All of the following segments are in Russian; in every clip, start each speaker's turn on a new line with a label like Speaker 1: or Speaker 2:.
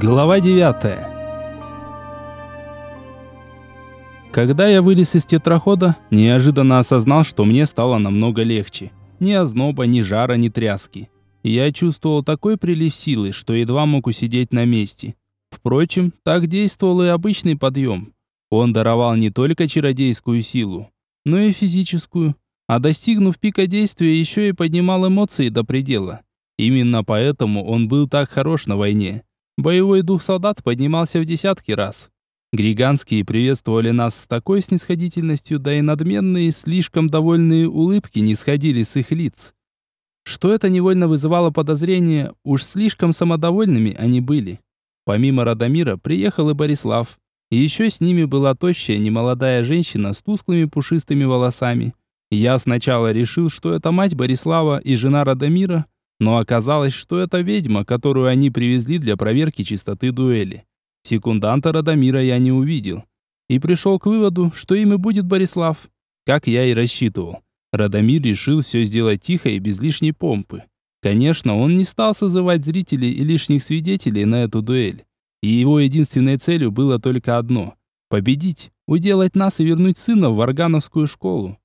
Speaker 1: Глава 9. Когда я вылез из тетрахода, неожиданно осознал, что мне стало намного легче. Ни озноба, ни жара, ни тряски. Я чувствовал такой прилив силы, что едва мог усидеть на месте. Впрочем, так действовал и обычный подъем. Он даровал не только чародейскую силу, но и физическую, а достигнув пика действия, еще и поднимал эмоции до предела. Именно поэтому он был так хорош на войне. Боевой дух солдат поднимался в десятки раз. Григанские приветствовали нас с такой снисходительностью, да и надменные, слишком довольные улыбки не сходили с их лиц. Что это невольно вызывало подозрение, уж слишком самодовольными они были. Помимо Радомира приехал и Борислав. И еще с ними была тощая, немолодая женщина с тусклыми пушистыми волосами. Я сначала решил, что это мать Борислава и жена Радомира, но оказалось, что это ведьма, которую они привезли для проверки чистоты дуэли. Секунданта Радомира я не увидел. И пришел к выводу, что им и будет Борислав. Как я и рассчитывал. Радомир решил все сделать тихо и без лишней помпы. Конечно, он не стал созывать зрителей и лишних свидетелей на эту дуэль. И его единственной целью было только одно – победить, уделать нас и вернуть сына в Варгановскую школу.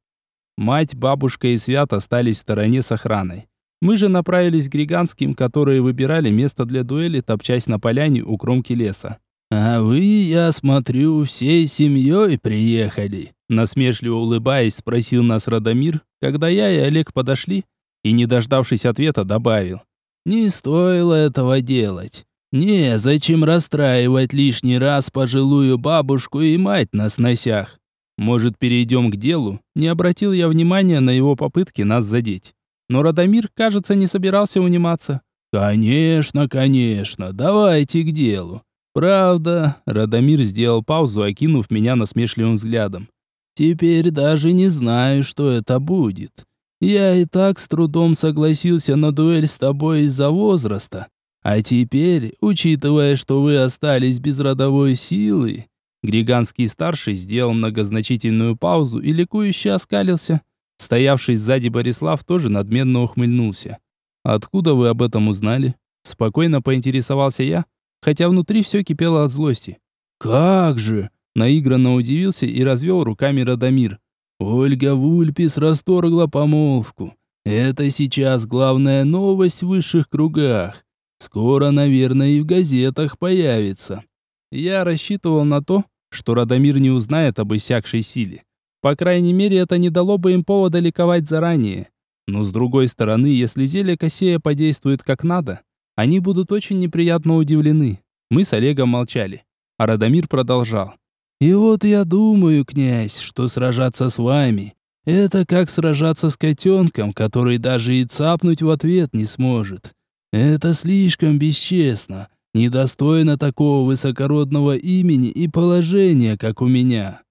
Speaker 1: Мать, бабушка и Свят остались в стороне с охраной. Мы же направились к Григанским, которые выбирали место для дуэли, топчась на поляне у кромки леса. «А вы, я смотрю, всей семьей приехали?» Насмешливо улыбаясь, спросил нас Радомир, когда я и Олег подошли, и, не дождавшись ответа, добавил. «Не стоило этого делать. Не, зачем расстраивать лишний раз пожилую бабушку и мать на сносях? Может, перейдем к делу?» Не обратил я внимания на его попытки нас задеть. Но Радомир, кажется, не собирался униматься. «Конечно, конечно, давайте к делу». «Правда», — Радомир сделал паузу, окинув меня насмешливым взглядом. «Теперь даже не знаю, что это будет. Я и так с трудом согласился на дуэль с тобой из-за возраста. А теперь, учитывая, что вы остались без родовой силы...» Григанский старший сделал многозначительную паузу и ликующе оскалился. Стоявший сзади Борислав тоже надменно ухмыльнулся. «Откуда вы об этом узнали?» Спокойно поинтересовался я, хотя внутри все кипело от злости. «Как же!» Наигранно удивился и развел руками Радомир. «Ольга Вульпис расторгла помолвку. Это сейчас главная новость в высших кругах. Скоро, наверное, и в газетах появится». Я рассчитывал на то, что Радомир не узнает об иссякшей силе. По крайней мере, это не дало бы им повода ликовать заранее. Но с другой стороны, если зелье Косея подействует как надо, они будут очень неприятно удивлены. Мы с Олегом молчали. А Радомир продолжал. «И вот я думаю, князь, что сражаться с вами — это как сражаться с котенком, который даже и цапнуть в ответ не сможет. Это слишком бесчестно, недостойно такого высокородного имени и положения, как у меня.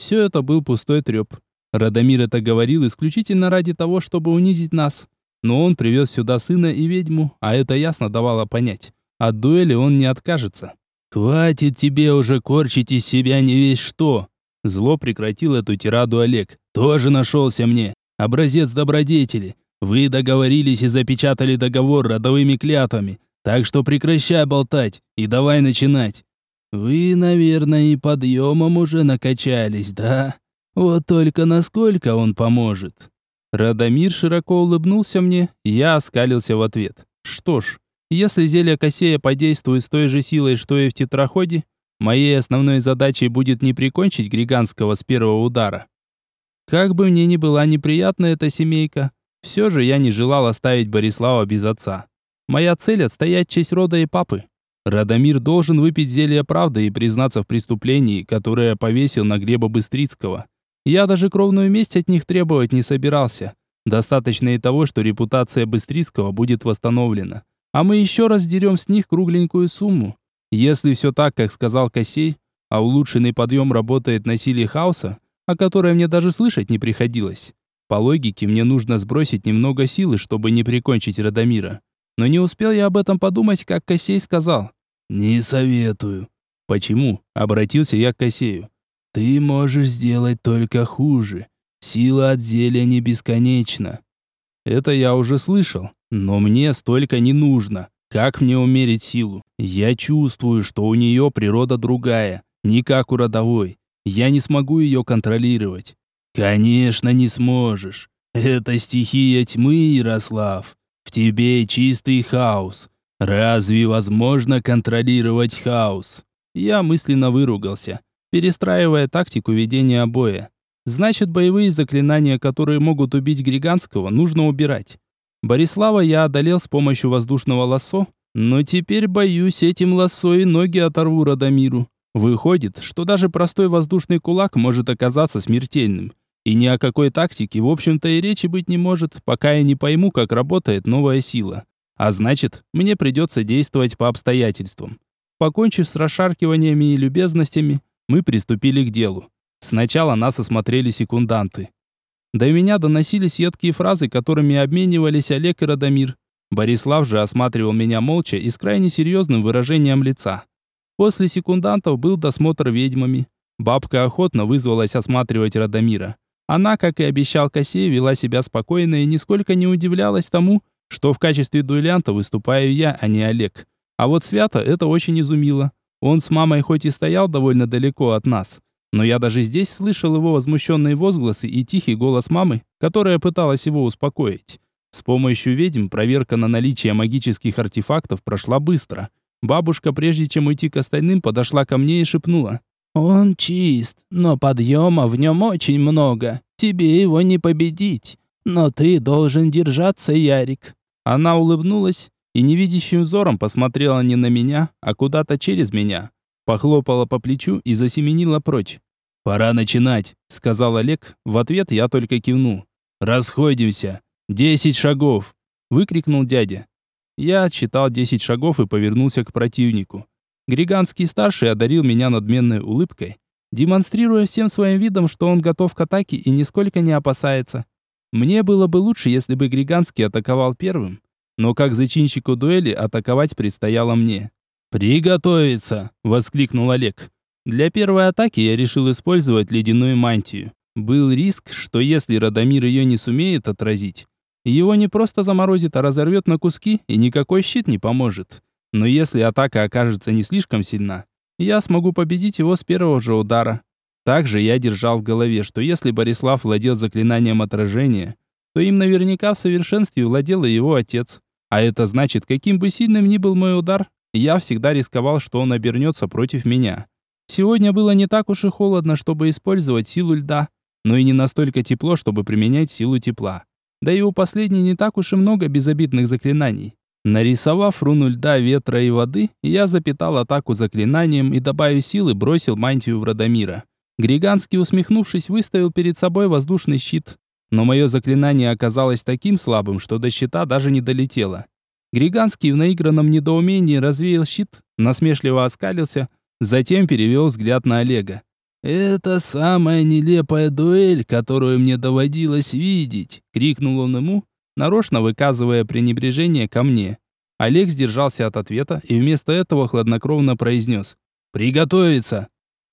Speaker 1: Все это был пустой треп. Радомир это говорил исключительно ради того, чтобы унизить нас. Но он привез сюда сына и ведьму, а это ясно давало понять. От дуэли он не откажется. «Хватит тебе уже корчить из себя не весь что!» Зло прекратил эту тираду Олег. «Тоже нашелся мне. Образец добродетели. Вы договорились и запечатали договор родовыми клятвами. Так что прекращай болтать и давай начинать. Вы, наверное, и подъемом уже накачались, да? Вот только насколько он поможет?» Радомир широко улыбнулся мне, я оскалился в ответ. «Что ж, если зелье Косея подействует с той же силой, что и в тетраходе, моей основной задачей будет не прикончить Григанского с первого удара. Как бы мне ни была неприятна эта семейка, все же я не желал оставить Борислава без отца. Моя цель — отстоять честь рода и папы. Радомир должен выпить зелье правды и признаться в преступлении, которое повесил на Греба Быстрицкого. Я даже кровную месть от них требовать не собирался. Достаточно и того, что репутация Быстрицкого будет восстановлена. А мы еще раз дерем с них кругленькую сумму. Если все так, как сказал Косей, а улучшенный подъем работает на силе хаоса, о которой мне даже слышать не приходилось. По логике, мне нужно сбросить немного силы, чтобы не прикончить Радомира. Но не успел я об этом подумать, как Косей сказал. «Не советую». «Почему?» — обратился я к Косею. «Ты можешь сделать только хуже. Сила от зелья не бесконечна». Это я уже слышал, но мне столько не нужно. Как мне умерить силу? Я чувствую, что у нее природа другая, не как у родовой. Я не смогу ее контролировать. Конечно, не сможешь. Это стихия тьмы, Ярослав. В тебе чистый хаос. Разве возможно контролировать хаос? Я мысленно выругался, перестраивая тактику ведения боя. Значит, боевые заклинания, которые могут убить Григанского, нужно убирать. Борислава я одолел с помощью воздушного лассо, но теперь боюсь, этим лассо и ноги оторву Радомиру. Выходит, что даже простой воздушный кулак может оказаться смертельным. И ни о какой тактике, в общем-то, и речи быть не может, пока я не пойму, как работает новая сила. А значит, мне придется действовать по обстоятельствам. Покончив с расшаркиваниями и любезностями, мы приступили к делу. Сначала нас осмотрели секунданты. До меня доносились едкие фразы, которыми обменивались Олег и Радомир. Борислав же осматривал меня молча и с крайне серьезным выражением лица. После секундантов был досмотр ведьмами. Бабка охотно вызвалась осматривать Радомира. Она, как и обещал Косей, вела себя спокойно и нисколько не удивлялась тому, что в качестве дуэлянта выступаю я, а не Олег. А вот Свято это очень изумило. Он с мамой хоть и стоял довольно далеко от нас, но я даже здесь слышал его возмущенные возгласы и тихий голос мамы, которая пыталась его успокоить. С помощью ведьм проверка на наличие магических артефактов прошла быстро. Бабушка, прежде чем уйти к остальным, подошла ко мне и шепнула. «Он чист, но подъема в нем очень много. Тебе его не победить. Но ты должен держаться, Ярик». Она улыбнулась и невидящим взором посмотрела не на меня, а куда-то через меня похлопала по плечу и засеменила прочь. «Пора начинать», — сказал Олег. В ответ я только кивнул. «Расходимся! Десять шагов!» — выкрикнул дядя. Я отсчитал десять шагов и повернулся к противнику. Григанский старший одарил меня надменной улыбкой, демонстрируя всем своим видом, что он готов к атаке и нисколько не опасается. Мне было бы лучше, если бы Григанский атаковал первым, но как зачинщику дуэли атаковать предстояло мне. «Приготовиться!» — воскликнул Олег. Для первой атаки я решил использовать ледяную мантию. Был риск, что если Радомир ее не сумеет отразить, его не просто заморозит, а разорвет на куски, и никакой щит не поможет. Но если атака окажется не слишком сильна, я смогу победить его с первого же удара. Также я держал в голове, что если Борислав владел заклинанием отражения, то им наверняка в совершенстве владел и его отец. А это значит, каким бы сильным ни был мой удар, я всегда рисковал, что он обернется против меня. Сегодня было не так уж и холодно, чтобы использовать силу льда, но и не настолько тепло, чтобы применять силу тепла. Да и у последней не так уж и много безобидных заклинаний. Нарисовав руну льда, ветра и воды, я запитал атаку заклинанием и, добавив силы, бросил мантию в Радомира. Григанский, усмехнувшись, выставил перед собой воздушный щит. Но мое заклинание оказалось таким слабым, что до щита даже не долетело. Григанский в наигранном недоумении развеял щит, насмешливо оскалился, затем перевел взгляд на Олега. «Это самая нелепая дуэль, которую мне доводилось видеть!» — крикнул он ему, нарочно выказывая пренебрежение ко мне. Олег сдержался от ответа и вместо этого хладнокровно произнес «Приготовиться!»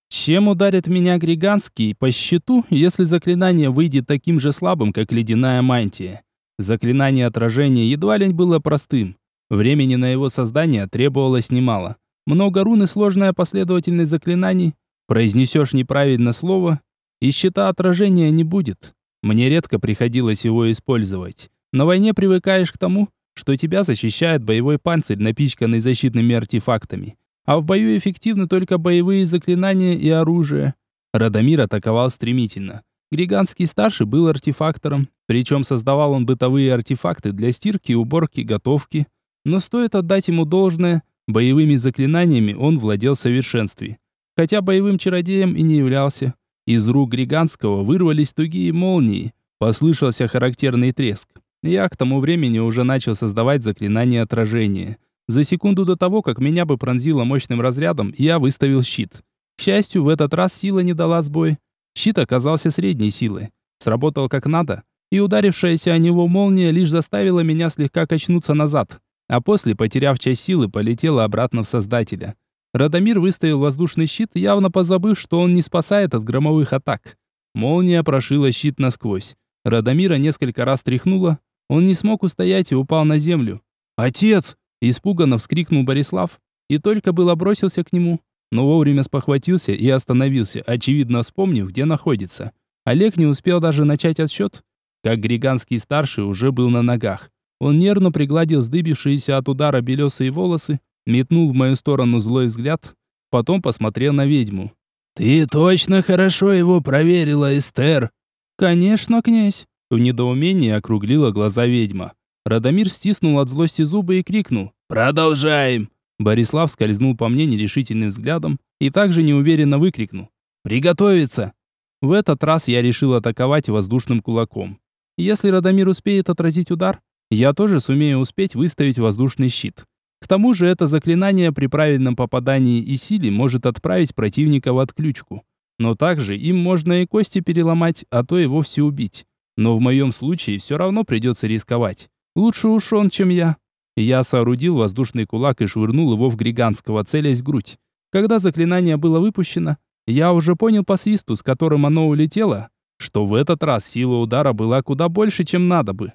Speaker 1: Чем ударит меня Григанский по щиту, если заклинание выйдет таким же слабым, как ледяная мантия? Заклинание отражения едва ли было простым. Времени на его создание требовалось немало. Много рун и сложная последовательность заклинаний. Произнесешь неправильно слово, и щита отражения не будет. Мне редко приходилось его использовать. На войне привыкаешь к тому, что тебя защищает боевой панцирь, напичканный защитными артефактами. А в бою эффективны только боевые заклинания и оружие. Радомир атаковал стремительно. Григанский старший был артефактором, причем создавал он бытовые артефакты для стирки, уборки, готовки. Но стоит отдать ему должное, боевыми заклинаниями он владел в совершенстве. Хотя боевым чародеем и не являлся. Из рук Григанского вырвались тугие молнии, послышался характерный треск. Я к тому времени уже начал создавать заклинание отражения. За секунду до того, как меня бы пронзило мощным разрядом, я выставил щит. К счастью, в этот раз сила не дала сбой. Щит оказался средней силы. Сработал как надо, и ударившаяся о него молния лишь заставила меня слегка качнуться назад, а после, потеряв часть силы, полетела обратно в Создателя. Радомир выставил воздушный щит, явно позабыв, что он не спасает от громовых атак. Молния прошила щит насквозь. Радомира несколько раз тряхнула, он не смог устоять и упал на землю. «Отец!» Испуганно вскрикнул Борислав и только было бросился к нему, но вовремя спохватился и остановился, очевидно вспомнив, где находится. Олег не успел даже начать отсчет, как Григанский старший уже был на ногах. Он нервно пригладил сдыбившиеся от удара белесые волосы, метнул в мою сторону злой взгляд, потом посмотрел на ведьму.
Speaker 2: «Ты точно хорошо его проверила, Эстер?»
Speaker 1: «Конечно, князь!» В недоумении округлила глаза ведьма. Радомир стиснул от злости зубы и крикнул
Speaker 2: «Продолжаем!»
Speaker 1: Борислав скользнул по мне нерешительным взглядом и также неуверенно выкрикнул «Приготовиться!». В этот раз я решил атаковать воздушным кулаком. Если Радомир успеет отразить удар, я тоже сумею успеть выставить воздушный щит. К тому же это заклинание при правильном попадании и силе может отправить противника в отключку. Но также им можно и кости переломать, а то и вовсе убить. Но в моем случае все равно придется рисковать. Лучше уж он, чем я. Я соорудил воздушный кулак и швырнул его в Григанского, целясь в грудь. Когда заклинание было выпущено, я уже понял по свисту, с которым оно улетело, что в этот раз сила удара была куда больше, чем надо бы.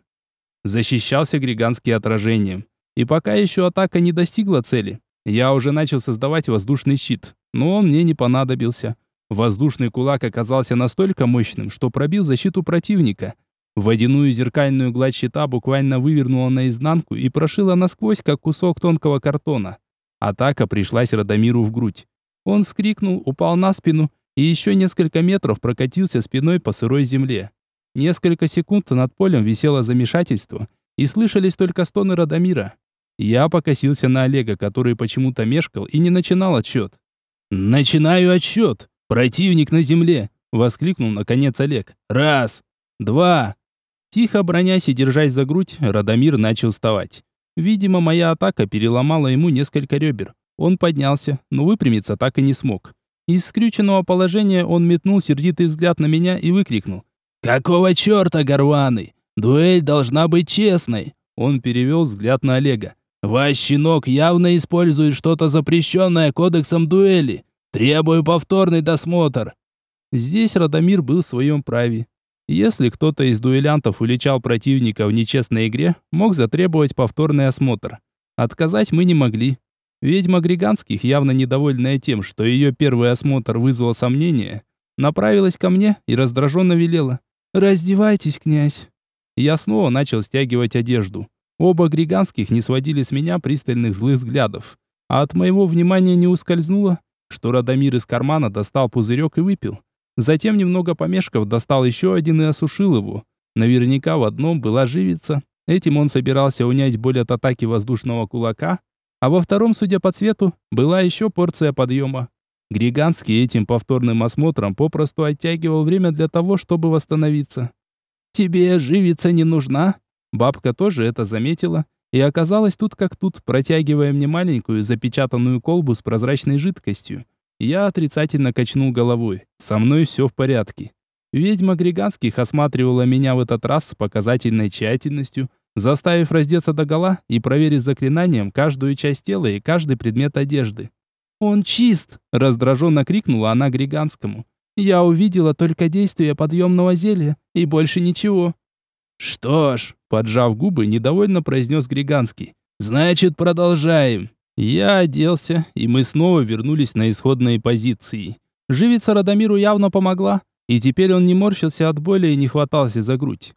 Speaker 1: Защищался Григанский отражением. И пока еще атака не достигла цели, я уже начал создавать воздушный щит, но он мне не понадобился. Воздушный кулак оказался настолько мощным, что пробил защиту противника, Водяную зеркальную гладь щита буквально вывернула наизнанку и прошила насквозь, как кусок тонкого картона. Атака пришлась Радомиру в грудь. Он скрикнул, упал на спину и еще несколько метров прокатился спиной по сырой земле. Несколько секунд над полем висело замешательство, и слышались только стоны Радомира. Я покосился на Олега, который почему-то мешкал и не начинал отсчет.
Speaker 2: «Начинаю отсчет! Противник на земле!»
Speaker 1: — воскликнул наконец Олег.
Speaker 2: «Раз! Два!»
Speaker 1: Тихо бронясь и держась за грудь, Радомир начал вставать. Видимо, моя атака переломала ему несколько ребер. Он поднялся, но выпрямиться так и не смог. Из скрюченного положения он метнул сердитый взгляд на меня и выкрикнул.
Speaker 2: «Какого черта, горваны? Дуэль должна быть честной!»
Speaker 1: Он перевел взгляд на Олега.
Speaker 2: «Ваш щенок явно использует что-то запрещенное кодексом дуэли. Требую повторный досмотр».
Speaker 1: Здесь Радомир был в своем праве. Если кто-то из дуэлянтов уличал противника в нечестной игре, мог затребовать повторный осмотр. Отказать мы не могли. Ведьма Григанских, явно недовольная тем, что ее первый осмотр вызвал сомнения, направилась ко мне и раздраженно велела. «Раздевайтесь, князь». Я снова начал стягивать одежду. Оба Григанских не сводили с меня пристальных злых взглядов. А от моего внимания не ускользнуло, что Радомир из кармана достал пузырек и выпил. Затем, немного помешков, достал еще один и осушил его. Наверняка в одном была живица. Этим он собирался унять боль от атаки воздушного кулака, а во втором, судя по цвету, была еще порция подъема. Григанский этим повторным осмотром попросту оттягивал время для того, чтобы восстановиться. «Тебе живица не нужна?» Бабка тоже это заметила и оказалась тут как тут, протягивая мне маленькую запечатанную колбу с прозрачной жидкостью. Я отрицательно качнул головой. Со мной все в порядке. Ведьма Григанских осматривала меня в этот раз с показательной тщательностью, заставив раздеться догола и проверить заклинанием каждую часть тела и каждый предмет одежды. «Он чист!» – раздраженно крикнула она Григанскому. «Я увидела только действие подъемного зелья и больше ничего».
Speaker 2: «Что ж», – поджав губы, недовольно произнес Григанский. «Значит, продолжаем».
Speaker 1: Я оделся, и мы снова вернулись на исходные позиции. Живица Радомиру явно помогла, и теперь он не морщился от боли и не хватался за грудь.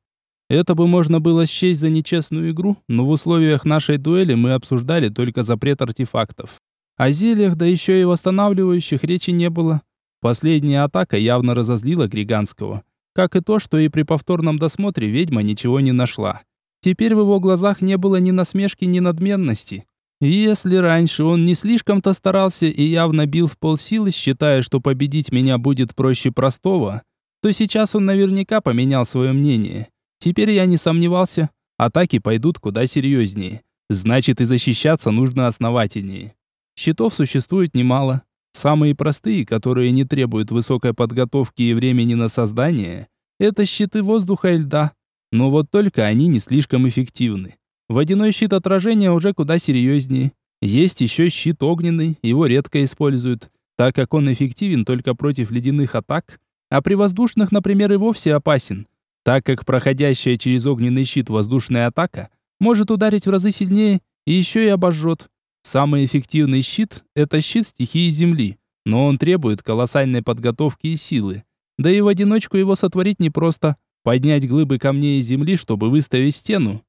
Speaker 1: Это бы можно было счесть за нечестную игру, но в условиях нашей дуэли мы обсуждали только запрет артефактов. О зельях, да еще и восстанавливающих речи не было. Последняя атака явно разозлила Григанского. Как и то, что и при повторном досмотре ведьма ничего не нашла. Теперь в его глазах не было ни насмешки, ни надменности. Если раньше он не слишком-то старался и явно бил в полсилы, считая, что победить меня будет проще простого, то сейчас он наверняка поменял свое мнение. Теперь я не сомневался, атаки пойдут куда серьезнее. Значит, и защищаться нужно основательнее. Щитов существует немало. Самые простые, которые не требуют высокой подготовки и времени на создание, это щиты воздуха и льда. Но вот только они не слишком эффективны. Водяной щит отражения уже куда серьезнее. Есть еще щит огненный, его редко используют, так как он эффективен только против ледяных атак, а при воздушных, например, и вовсе опасен, так как проходящая через огненный щит воздушная атака может ударить в разы сильнее и еще и обожжет. Самый эффективный щит – это щит стихии Земли, но он требует колоссальной подготовки и силы. Да и в одиночку его сотворить непросто. Поднять глыбы камней из земли, чтобы выставить стену.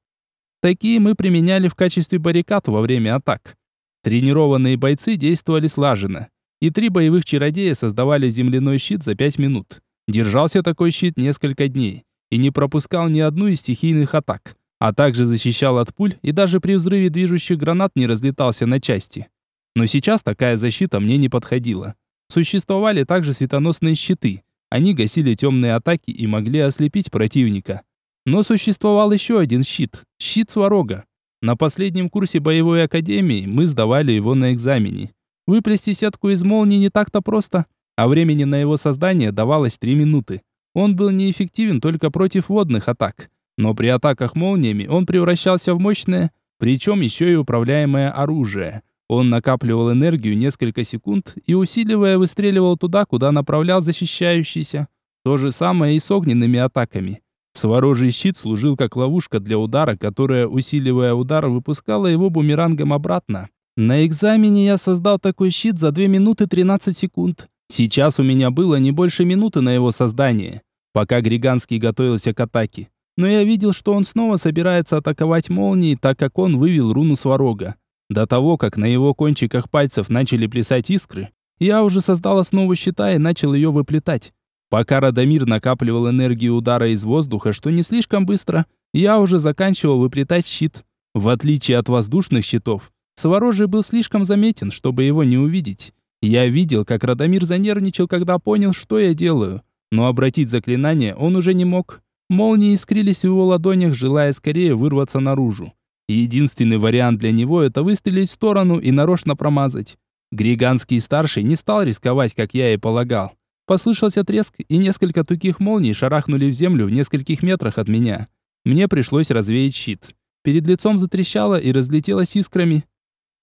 Speaker 1: Такие мы применяли в качестве баррикад во время атак. Тренированные бойцы действовали слаженно, и три боевых чародея создавали земляной щит за пять минут. Держался такой щит несколько дней и не пропускал ни одну из стихийных атак, а также защищал от пуль и даже при взрыве движущих гранат не разлетался на части. Но сейчас такая защита мне не подходила. Существовали также светоносные щиты. Они гасили темные атаки и могли ослепить противника. Но существовал еще один щит – щит Сварога. На последнем курсе боевой академии мы сдавали его на экзамене. Выплести сетку из молнии не так-то просто, а времени на его создание давалось 3 минуты. Он был неэффективен только против водных атак, но при атаках молниями он превращался в мощное, причем еще и управляемое оружие. Он накапливал энергию несколько секунд и, усиливая, выстреливал туда, куда направлял защищающийся. То же самое и с огненными атаками. Сворожий щит служил как ловушка для удара, которая, усиливая удар, выпускала его бумерангом обратно. На экзамене я создал такой щит за 2 минуты 13 секунд. Сейчас у меня было не больше минуты на его создание пока Григанский готовился к атаке. Но я видел, что он снова собирается атаковать молнией, так как он вывел руну сварога. До того, как на его кончиках пальцев начали плясать искры, я уже создал основу щита и начал ее выплетать. Пока Радомир накапливал энергию удара из воздуха, что не слишком быстро, я уже заканчивал выплетать щит. В отличие от воздушных щитов, Сворожий был слишком заметен, чтобы его не увидеть. Я видел, как Радомир занервничал, когда понял, что я делаю. Но обратить заклинание он уже не мог. Молнии искрились в его ладонях, желая скорее вырваться наружу. единственный вариант для него это выстрелить в сторону и нарочно промазать. Григанский старший не стал рисковать, как я и полагал. Послышался треск, и несколько туких молний шарахнули в землю в нескольких метрах от меня. Мне пришлось развеять щит. Перед лицом затрещало и разлетелось искрами.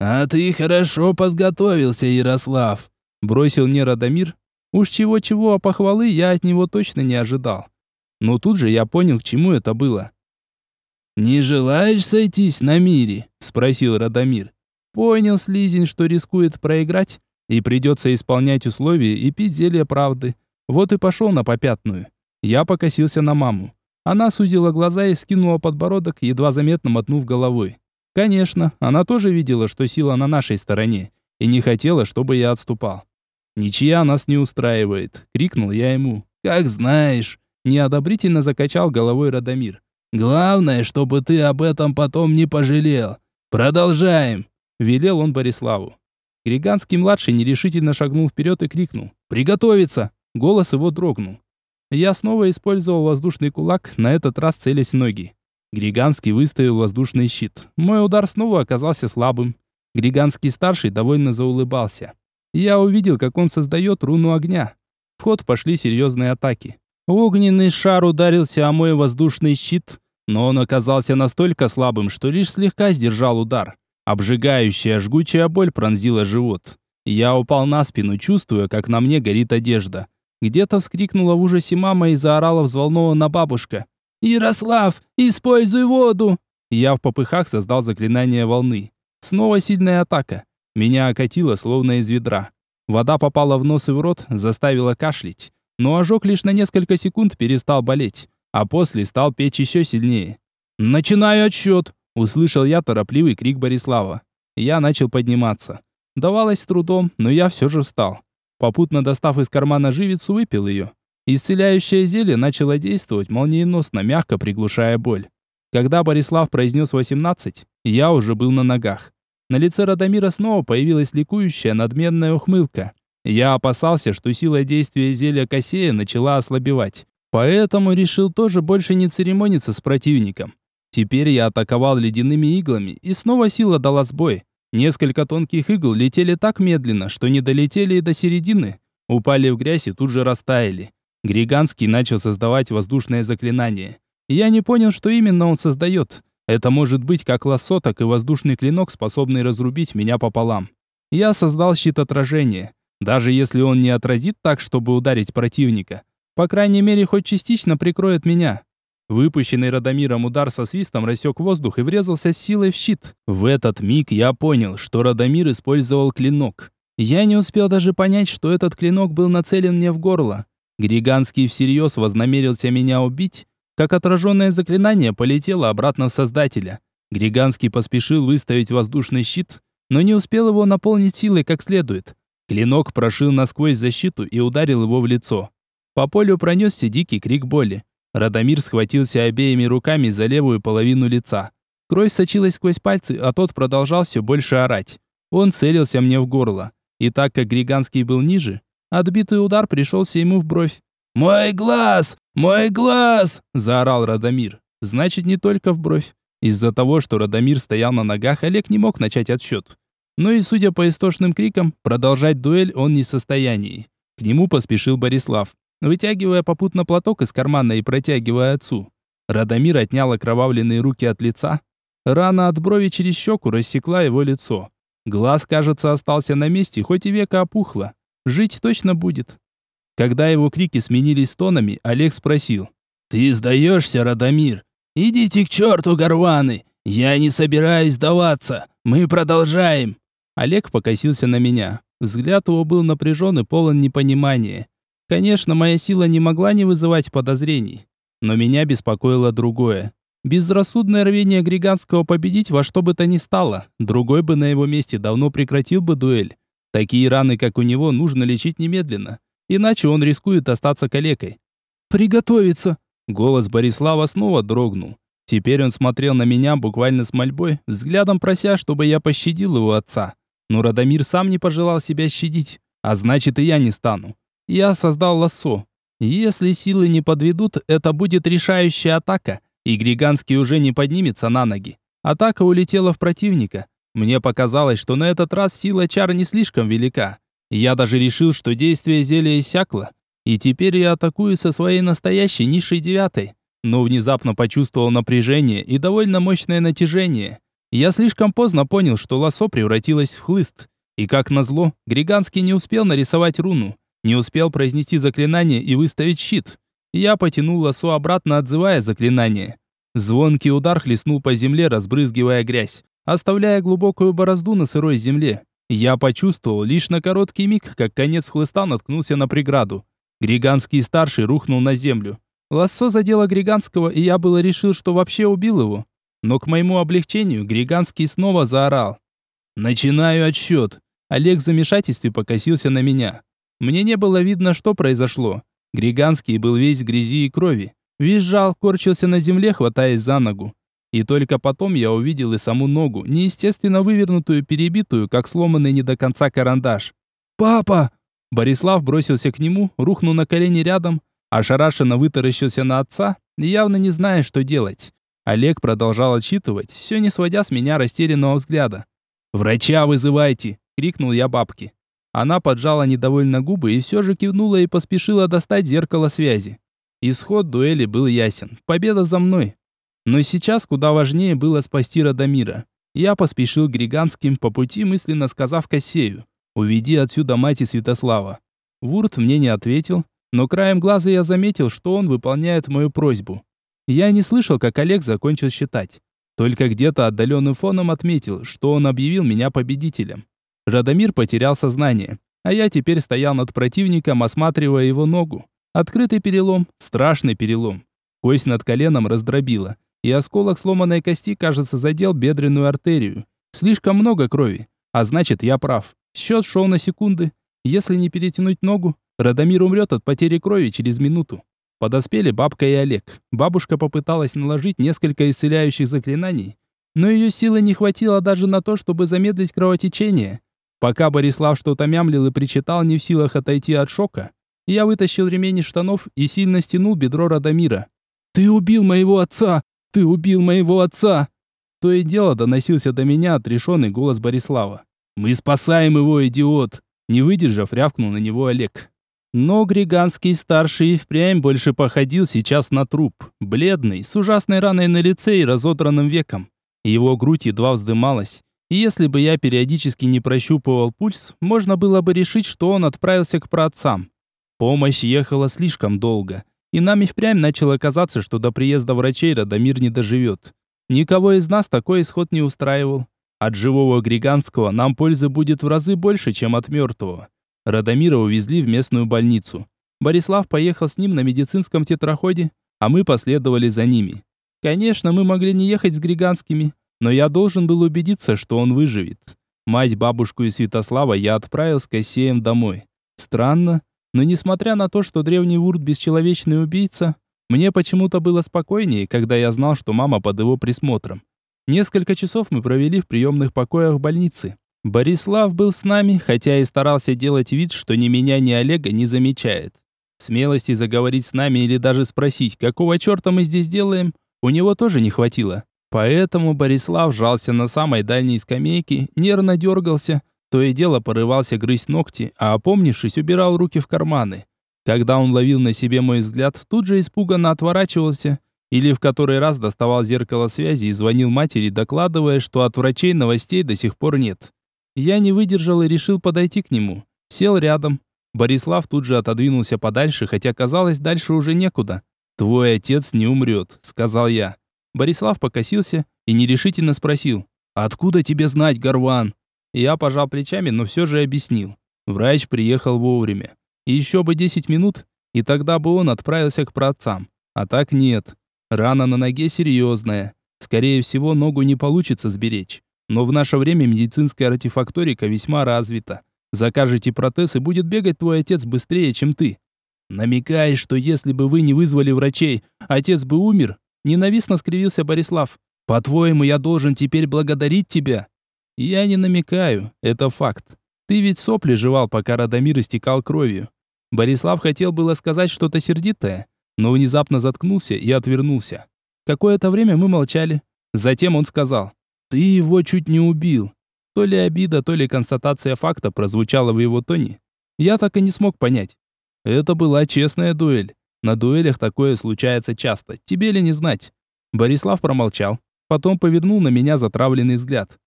Speaker 2: «А ты хорошо подготовился, Ярослав», — бросил мне Радомир, Уж чего-чего, а похвалы я от него точно не ожидал. Но тут же я понял, к чему это было.
Speaker 1: «Не желаешь сойтись на мире?» – спросил Радомир. Понял Слизень, что рискует проиграть, и придется исполнять условия и пить зелье правды. Вот и пошел на попятную. Я покосился на маму. Она сузила глаза и скинула подбородок, едва заметно мотнув головой. Конечно, она тоже видела, что сила на нашей стороне, и не хотела, чтобы я отступал. «Ничья нас не устраивает», — крикнул я ему.
Speaker 2: «Как знаешь», — неодобрительно закачал головой Радомир. «Главное, чтобы ты об этом потом не пожалел. Продолжаем», — велел он Бориславу.
Speaker 1: Григанский-младший нерешительно шагнул вперед и крикнул. «Приготовиться!» Голос его дрогнул. Я снова использовал воздушный кулак, на этот раз целясь ноги. Григанский выставил воздушный щит. Мой удар снова оказался слабым. Григанский-старший довольно заулыбался. Я увидел, как он создает руну огня. В ход пошли серьезные атаки. Огненный шар ударился о мой воздушный щит, но он оказался настолько слабым, что лишь слегка сдержал удар. Обжигающая, жгучая боль пронзила живот. Я упал на спину, чувствуя, как на мне горит одежда. Где-то вскрикнула в ужасе мама и заорала взволнованно бабушка. «Ярослав, используй воду!» Я в попыхах создал заклинание волны. Снова сильная атака. Меня окатило, словно из ведра. Вода попала в нос и в рот, заставила кашлять. Но ожог лишь на несколько секунд перестал болеть, а после стал печь еще сильнее. «Начинаю отсчет!» – услышал я торопливый крик Борислава. Я начал подниматься. Давалось с трудом, но я все же встал. Попутно достав из кармана живицу, выпил ее. Исцеляющее зелье начало действовать молниеносно, мягко приглушая боль. Когда Борислав произнес 18, я уже был на ногах. На лице Радомира снова появилась ликующая надменная ухмылка. Я опасался, что сила действия зелья Косея начала ослабевать. Поэтому решил тоже больше не церемониться с противником. Теперь я атаковал ледяными иглами, и снова сила дала сбой. Несколько тонких игл летели так медленно, что не долетели и до середины. Упали в грязь и тут же растаяли. Григанский начал создавать воздушное заклинание. Я не понял, что именно он создает. Это может быть как лассо, так и воздушный клинок, способный разрубить меня пополам. Я создал щит отражения. Даже если он не отразит так, чтобы ударить противника, по крайней мере, хоть частично прикроет меня. Выпущенный Радомиром удар со свистом рассек воздух и врезался с силой в щит. В этот миг я понял, что Радомир использовал клинок. Я не успел даже понять, что этот клинок был нацелен мне в горло. Григанский всерьез вознамерился меня убить, как отраженное заклинание полетело обратно в Создателя. Григанский поспешил выставить воздушный щит, но не успел его наполнить силой как следует. Клинок прошил насквозь защиту и ударил его в лицо. По полю пронесся дикий крик боли. Радомир схватился обеими руками за левую половину лица. Кровь сочилась сквозь пальцы, а тот продолжал все больше орать. Он целился мне в горло. И так как Григанский был ниже, отбитый удар пришелся ему в бровь. «Мой глаз! Мой глаз!» – заорал Радомир. Значит, не только в бровь. Из-за того, что Радомир стоял на ногах, Олег не мог начать отсчет. Но и, судя по истошным крикам, продолжать дуэль он не в состоянии. К нему поспешил Борислав, вытягивая попутно платок из кармана и протягивая отцу. Радомир отнял окровавленные руки от лица. Рана от брови через щеку рассекла его лицо. Глаз, кажется, остался на месте, хоть и века опухло. Жить точно будет. Когда его крики сменились тонами, Олег спросил. «Ты сдаешься, Радомир? «Идите к черту, горваны! Я не собираюсь сдаваться! Мы продолжаем!» Олег покосился на меня. Взгляд его был напряжен и полон непонимания. Конечно, моя сила не могла не вызывать подозрений. Но меня беспокоило другое. Безрассудное рвение Григанского победить во что бы то ни стало. Другой бы на его месте давно прекратил бы дуэль. Такие раны, как у него, нужно лечить немедленно. Иначе он рискует остаться калекой. «Приготовиться!» Голос Борислава снова дрогнул. Теперь он смотрел на меня буквально с мольбой, взглядом прося, чтобы я пощадил его отца. Но Радомир сам не пожелал себя щадить, а значит и я не стану. Я создал лассо. Если силы не подведут, это будет решающая атака, и Григанский уже не поднимется на ноги. Атака улетела в противника. Мне показалось, что на этот раз сила чар не слишком велика. Я даже решил, что действие зелья иссякло, и теперь я атакую со своей настоящей низшей девятой. Но внезапно почувствовал напряжение и довольно мощное натяжение. Я слишком поздно понял, что лосо превратилось в хлыст. И как назло, Григанский не успел нарисовать руну, не успел произнести заклинание и выставить щит. Я потянул лосо обратно, отзывая заклинание. Звонкий удар хлестнул по земле, разбрызгивая грязь, оставляя глубокую борозду на сырой земле. Я почувствовал лишь на короткий миг, как конец хлыста наткнулся на преграду. Григанский старший рухнул на землю. Лассо задело Григанского, и я было решил, что вообще убил его. Но к моему облегчению Григанский снова заорал. «Начинаю отсчет». Олег в замешательстве покосился на меня. Мне не было видно, что произошло. Григанский был весь в грязи и крови. Визжал, корчился на земле, хватаясь за ногу. И только потом я увидел и саму ногу, неестественно вывернутую, перебитую, как сломанный не до конца карандаш. «Папа!» Борислав бросился к нему, рухнул на колени рядом, ошарашенно вытаращился на отца, явно не зная, что делать. Олег продолжал отчитывать, все не сводя с меня растерянного взгляда. «Врача вызывайте!» — крикнул я бабке. Она поджала недовольно губы и все же кивнула и поспешила достать зеркало связи. Исход дуэли был ясен. Победа за мной. Но сейчас куда важнее было спасти Радомира. Я поспешил к Григанским, по пути мысленно сказав Кассею. Уведи отсюда мать и Святослава. Вурт мне не ответил, но краем глаза я заметил, что он выполняет мою просьбу. Я не слышал, как Олег закончил считать. Только где-то отдаленным фоном отметил, что он объявил меня победителем. Радомир потерял сознание, а я теперь стоял над противником, осматривая его ногу. Открытый перелом, страшный перелом. Кость над коленом раздробила, и осколок сломанной кости, кажется, задел бедренную артерию. Слишком много крови, а значит, я прав. Счет шел на секунды. Если не перетянуть ногу, Радомир умрет от потери крови через минуту. Подоспели бабка и Олег. Бабушка попыталась наложить несколько исцеляющих заклинаний, но ее силы не хватило даже на то, чтобы замедлить кровотечение. Пока Борислав что-то мямлил и причитал, не в силах отойти от шока, я вытащил ремень из штанов и сильно стянул бедро Радомира. «Ты убил моего отца! Ты убил моего отца!» То и дело доносился до меня отрешенный голос Борислава. «Мы спасаем его, идиот!» Не выдержав, рявкнул на него Олег. Но Григанский старший и впрямь больше походил сейчас на труп. Бледный, с ужасной раной на лице и разодранным веком. Его грудь едва вздымалась. И если бы я периодически не прощупывал пульс, можно было бы решить, что он отправился к праотцам. Помощь ехала слишком долго. и нам и впрямь начало казаться, что до приезда врачей Радомир не доживет. Никого из нас такой исход не устраивал. От живого Григанского нам пользы будет в разы больше, чем от мертвого. Радомира увезли в местную больницу. Борислав поехал с ним на медицинском тетраходе, а мы последовали за ними. Конечно, мы могли не ехать с Григанскими, но я должен был убедиться, что он выживет. Мать, бабушку и Святослава я отправил с Кассеем домой. Странно, но несмотря на то, что древний Вурт бесчеловечный убийца, мне почему-то было спокойнее, когда я знал, что мама под его присмотром. Несколько часов мы провели в приемных покоях больницы. Борислав был с нами, хотя и старался делать вид, что ни меня, ни Олега не замечает. Смелости заговорить с нами или даже спросить, какого черта мы здесь делаем, у него тоже не хватило. Поэтому Борислав жался на самой дальней скамейке, нервно дергался, то и дело порывался грызть ногти, а опомнившись, убирал руки в карманы. Когда он ловил на себе мой взгляд, тут же испуганно отворачивался или в который раз доставал зеркало связи и звонил матери, докладывая, что от врачей новостей до сих пор нет. Я не выдержал и решил подойти к нему. Сел рядом. Борислав тут же отодвинулся подальше, хотя казалось, дальше уже некуда. «Твой отец не умрет», — сказал я. Борислав покосился и нерешительно спросил. «Откуда тебе знать, Горван?» Я пожал плечами, но все же объяснил. Врач приехал вовремя. Еще бы 10 минут, и тогда бы он отправился к праотцам. А так нет. Рана на ноге серьезная. Скорее всего, ногу не получится сберечь. Но в наше время медицинская артефакторика весьма развита. Закажете протез, и будет бегать твой отец быстрее, чем ты. Намекаешь, что если бы вы не вызвали врачей, отец бы умер? Ненавистно скривился Борислав. По-твоему, я должен теперь благодарить тебя? Я не намекаю, это факт. Ты ведь сопли жевал, пока Радомир истекал кровью. Борислав хотел было сказать что-то сердитое, но внезапно заткнулся и отвернулся. Какое-то время мы молчали. Затем он сказал: "Ты его чуть не убил". То ли обида, то ли констатация факта прозвучала в его тоне. Я так и не смог понять. Это была честная дуэль. На дуэлях такое случается часто. Тебе ли не знать? Борислав промолчал, потом повернул на меня затравленный взгляд.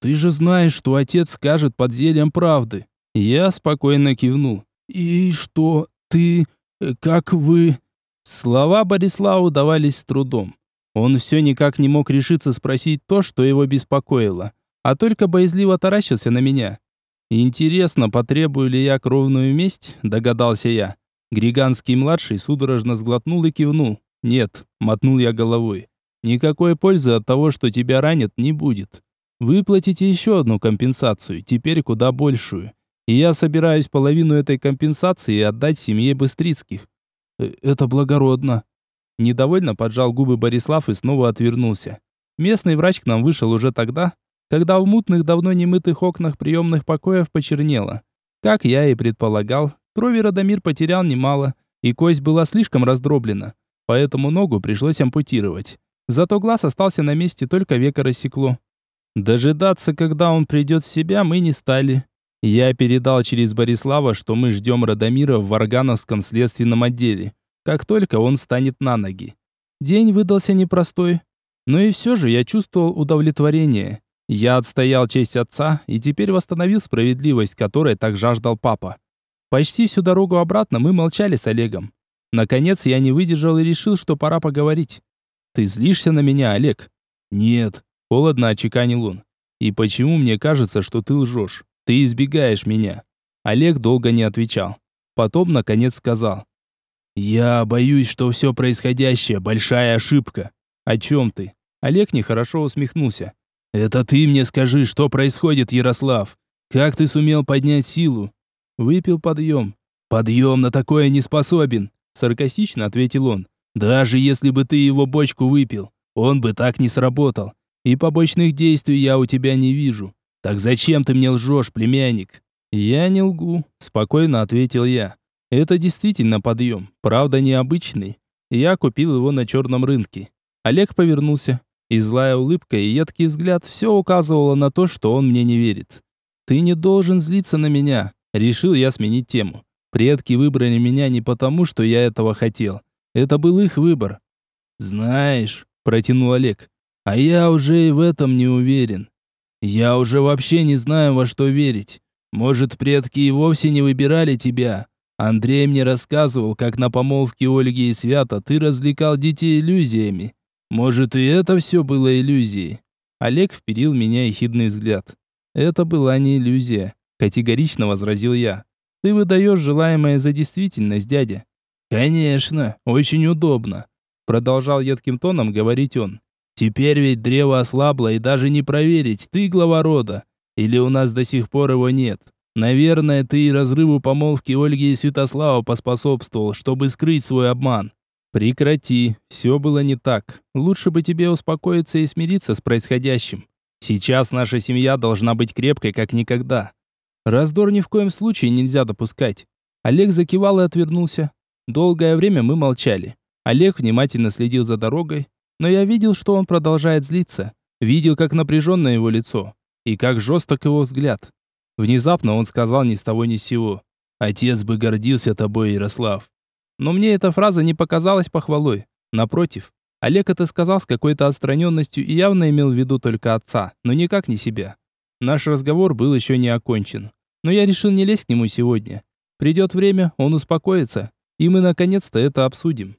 Speaker 1: Ты же знаешь, что отец скажет под зельем правды. Я спокойно кивнул. И что ты как вы Слова Бориславу давались с трудом. Он все никак не мог решиться спросить то, что его беспокоило, а только боязливо таращился на меня. Интересно, потребую ли я кровную месть, догадался я. Григанский-младший судорожно сглотнул и кивнул. «Нет», — мотнул я головой. «Никакой пользы от того, что тебя ранят, не будет. Выплатите еще одну компенсацию, теперь куда большую. И я собираюсь половину этой компенсации отдать семье Быстрицких. Э, это благородно. Недовольно поджал губы Борислав и снова отвернулся. Местный врач к нам вышел уже тогда, когда в мутных, давно немытых окнах приемных покоев почернело. Как я и предполагал, крови Радомир потерял немало, и кость была слишком раздроблена, поэтому ногу пришлось ампутировать. Зато глаз остался на месте, только веко рассекло. Дожидаться, когда он придет в себя, мы не стали. Я передал через Борислава, что мы ждем Радомира в Варгановском следственном отделе, как только он встанет на ноги. День выдался непростой, но и все же я чувствовал удовлетворение. Я отстоял честь отца и теперь восстановил справедливость, которой так жаждал папа. Почти всю дорогу обратно мы молчали с Олегом. Наконец я не выдержал и решил, что пора поговорить. «Ты злишься на меня, Олег?» «Нет», Холодно очеканил он. «И почему мне кажется, что ты лжешь? Ты избегаешь меня?» Олег долго не отвечал. Потом, наконец, сказал. «Я боюсь, что все происходящее – большая ошибка». «О чем ты?» Олег нехорошо усмехнулся. «Это ты мне скажи, что происходит, Ярослав? Как ты сумел поднять силу?» «Выпил подъем». «Подъем на такое не способен», – саркастично ответил он. «Даже если бы ты его бочку выпил, он бы так не сработал. И побочных действий я у тебя не вижу. Так зачем ты мне лжешь, племянник? Я не лгу, спокойно ответил я. Это действительно подъем, правда необычный. Я купил его на черном рынке. Олег повернулся, и злая улыбка и едкий взгляд все указывало на то, что он мне не верит. Ты не должен злиться на меня, решил я сменить тему. Предки выбрали меня не потому, что я этого хотел. Это был их выбор. Знаешь, протянул Олег. А я уже и в этом не уверен. Я уже вообще не знаю, во что верить. Может, предки и вовсе не выбирали тебя,
Speaker 2: Андрей мне рассказывал, как на помолвке Ольги и Свята ты развлекал детей иллюзиями. Может, и это все было иллюзией?»
Speaker 1: Олег вперил меня ехидный взгляд. «Это была не иллюзия», — категорично возразил я. «Ты выдаешь желаемое за действительность, дядя».
Speaker 2: «Конечно, очень удобно», — продолжал едким тоном говорить он. «Теперь ведь древо ослабло и даже не проверить, ты глава рода. Или у нас до сих пор его нет. Наверное, ты и разрыву помолвки Ольги и Святослава поспособствовал, чтобы скрыть свой обман.
Speaker 1: Прекрати, все было не так. Лучше бы тебе успокоиться и смириться с происходящим. Сейчас наша семья должна быть крепкой, как никогда. Раздор ни в коем случае нельзя допускать. Олег закивал и отвернулся. Долгое время мы молчали. Олег внимательно следил за дорогой, но я видел, что он продолжает злиться. Видел, как напряженно его лицо и как жесток его взгляд. Внезапно он сказал ни с того ни с сего. «Отец бы гордился тобой, Ярослав». Но мне эта фраза не показалась похвалой. Напротив, Олег это сказал с какой-то отстраненностью и явно имел в виду только отца, но никак не себя. Наш разговор был еще не окончен. Но я решил не лезть к нему сегодня. Придет время, он успокоится, и мы наконец-то это обсудим.